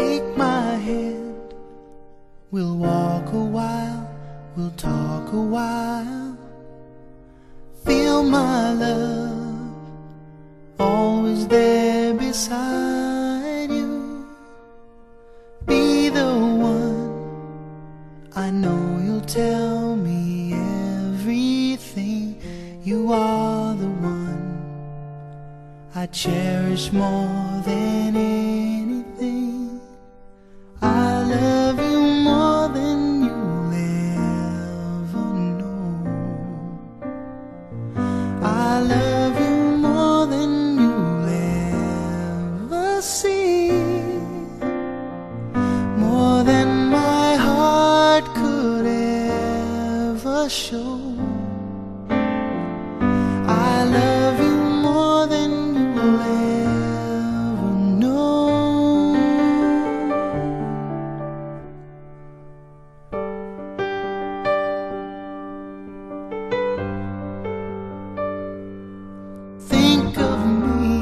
Take my hand, we'll walk a while, we'll talk a while. Feel my love, always there beside you. Be the one, I know you'll tell me everything. You are the one I cherish more than anything. Show. I love you more than you'll ever know. Think of me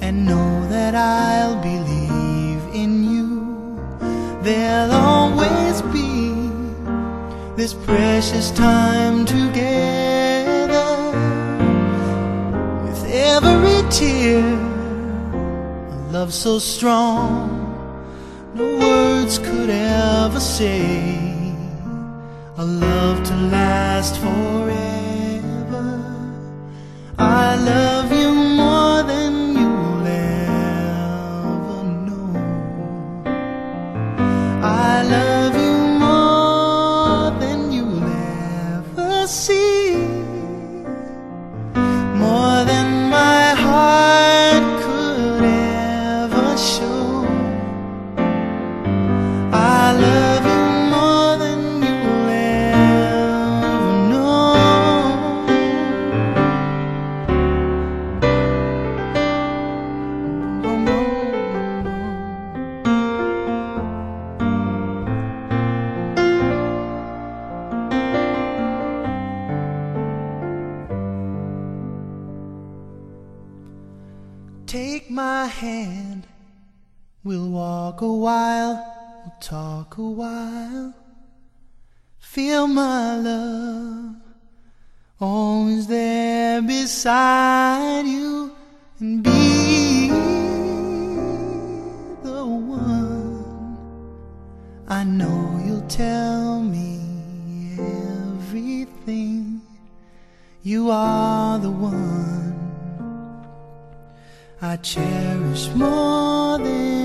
and know that I'll this precious time together with every tear. A love so strong, no words could ever say. A love to last forever. Take my hand, we'll walk a while, we'll talk a while. Feel my love, always there beside you, and be the one. I know you'll tell me everything. You are the one. I cherish more than